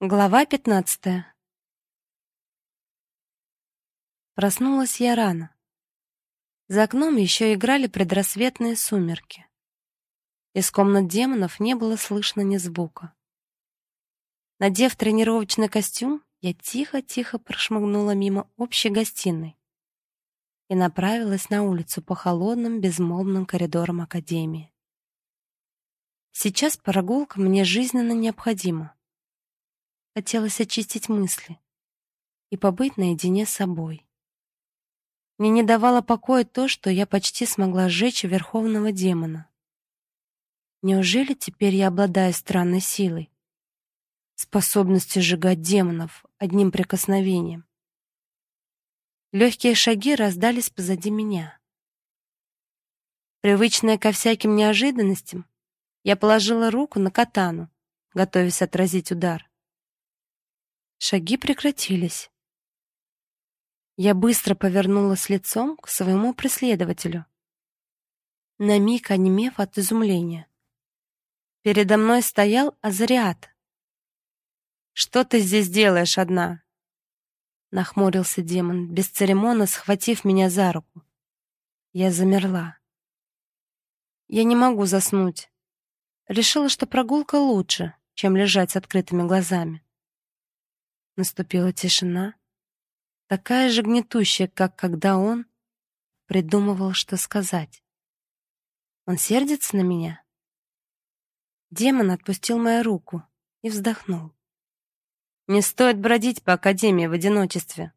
Глава пятнадцатая. Проснулась я рано. За окном еще играли предрассветные сумерки. Из комнат демонов не было слышно ни звука. Надев тренировочный костюм, я тихо-тихо прошмыгнула мимо общей гостиной и направилась на улицу по холодным безмолвным коридорам академии. Сейчас прогулка мне жизненно необходима. Хотелось очистить мысли и побыть наедине с собой. Мне не давало покоя то, что я почти смогла сжечь верховного демона. Неужели теперь я обладаю странной силой? Способностью сжигать демонов одним прикосновением. Легкие шаги раздались позади меня. Привычная ко всяким неожиданностям, я положила руку на катану, готовясь отразить удар. Шаги прекратились. Я быстро повернулась лицом к своему преследователю. На миг онемев от изумления. Передо мной стоял Азариат. «Что ты здесь делаешь одна?» Нахмурился демон, бесцеремонно схватив меня за руку. Я замерла. Я не могу заснуть. Решила, что прогулка лучше, чем лежать с открытыми глазами. Наступила тишина, такая же гнетущая, как когда он придумывал, что сказать. Он сердится на меня? Демон отпустил мою руку и вздохнул. Не стоит бродить по академии в одиночестве,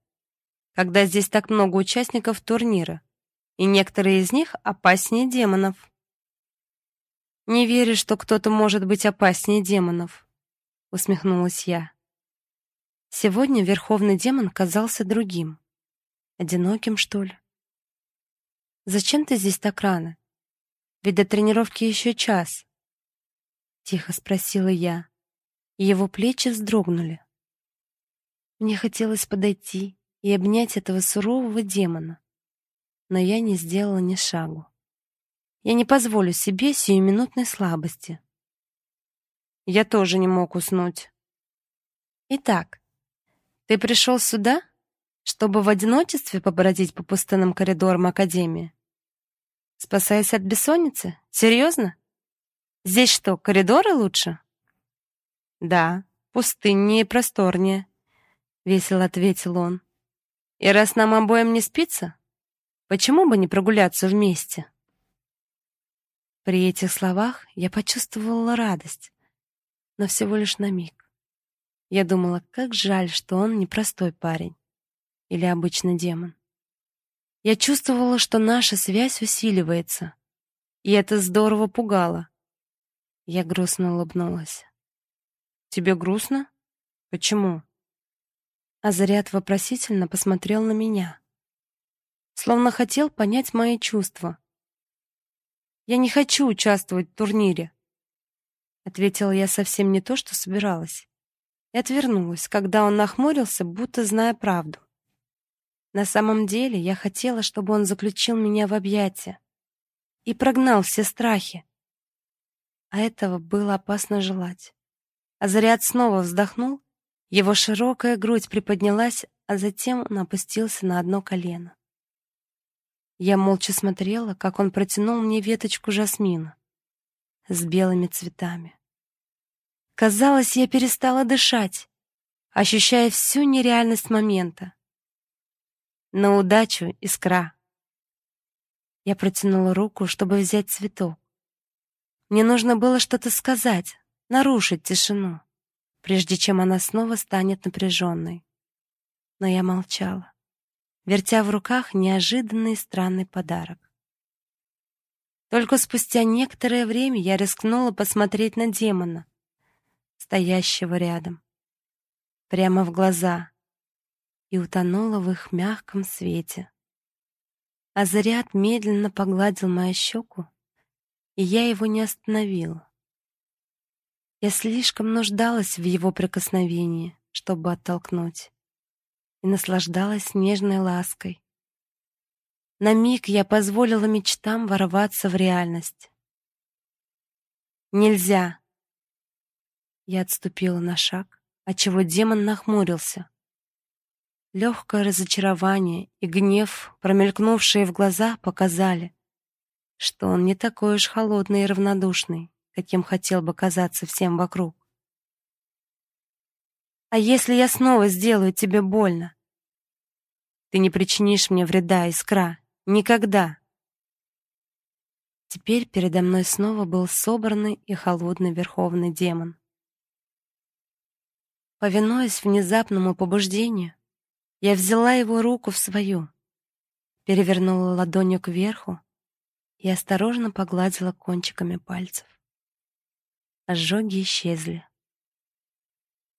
когда здесь так много участников турнира, и некоторые из них опаснее демонов. Не верю, что кто-то может быть опаснее демонов, усмехнулась я. Сегодня верховный демон казался другим. Одиноким, что ли? Зачем ты здесь так рано? Ведь до тренировки еще час. Тихо спросила я, его плечи вздрогнули. Мне хотелось подойти и обнять этого сурового демона, но я не сделала ни шагу. Я не позволю себе сиюминутной слабости. Я тоже не мог уснуть. Итак, ты пришел сюда, чтобы в одиночестве побродить по пустынным коридорам академии? Спасаясь от бессонницы? Серьезно? Здесь что, коридоры лучше? Да, пустыннее и просторнее, весело ответил он. И раз нам обоим не спится, почему бы не прогуляться вместе? При этих словах я почувствовала радость, но всего лишь на миг. Я думала, как жаль, что он не простой парень или обычный демон. Я чувствовала, что наша связь усиливается, и это здорово пугало. Я грустно улыбнулась. Тебе грустно? Почему? Азарят вопросительно посмотрел на меня, словно хотел понять мои чувства. Я не хочу участвовать в турнире, ответила я совсем не то, что собиралась и отвернулась, когда он нахмурился, будто зная правду. На самом деле, я хотела, чтобы он заключил меня в объятия и прогнал все страхи. А этого было опасно желать. Азариат снова вздохнул, его широкая грудь приподнялась, а затем он опустился на одно колено. Я молча смотрела, как он протянул мне веточку жасмина с белыми цветами. Казалось, я перестала дышать, ощущая всю нереальность момента. На удачу, искра. Я протянула руку, чтобы взять цветок. Мне нужно было что-то сказать, нарушить тишину, прежде чем она снова станет напряженной. Но я молчала, вертя в руках неожиданный странный подарок. Только спустя некоторое время я рискнула посмотреть на демона, стоящего рядом, прямо в глаза, и утонула в их мягком свете. А заряд медленно погладил мою щеку, и я его не остановила. Я слишком нуждалась в его прикосновении, чтобы оттолкнуть, и наслаждалась нежной лаской. На миг я позволила мечтам ворваться в реальность. Нельзя, я отступила на шаг, отчего демон нахмурился. Легкое разочарование и гнев, промелькнувшие в глаза, показали, что он не такой уж холодный и равнодушный, каким хотел бы казаться всем вокруг. А если я снова сделаю тебе больно? Ты не причинишь мне вреда, Искра, никогда. Теперь передо мной снова был собранный и холодный верховный демон. Повинуясь внезапному побуждению, я взяла его руку в свою, перевернула ладонью кверху и осторожно погладила кончиками пальцев. Ожоги исчезли.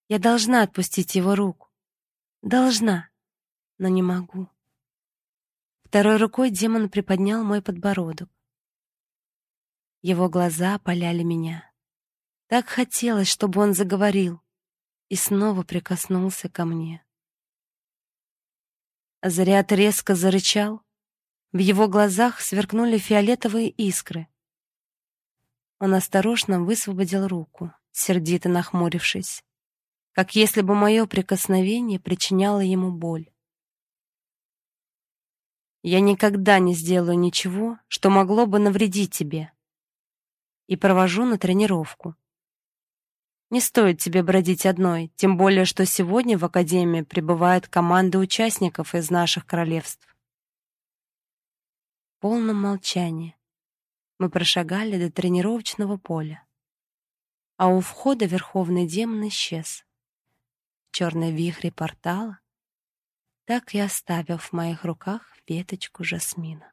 Я должна отпустить его руку. Должна, но не могу. Второй рукой демон приподнял мой подбородок. Его глаза опаляли меня. Так хотелось, чтобы он заговорил и снова прикоснулся ко мне. Заряд резко зарычал. В его глазах сверкнули фиолетовые искры. Он осторожно высвободил руку, сердито нахмурившись, как если бы мое прикосновение причиняло ему боль. Я никогда не сделаю ничего, что могло бы навредить тебе. И провожу на тренировку. Не стоит тебе бродить одной, тем более что сегодня в академии прибывают команды участников из наших королевств. В полном мы прошагали до тренировочного поля. А у входа верховный демон исчез. В черной вихре портала так и оставил в моих руках веточку жасмина.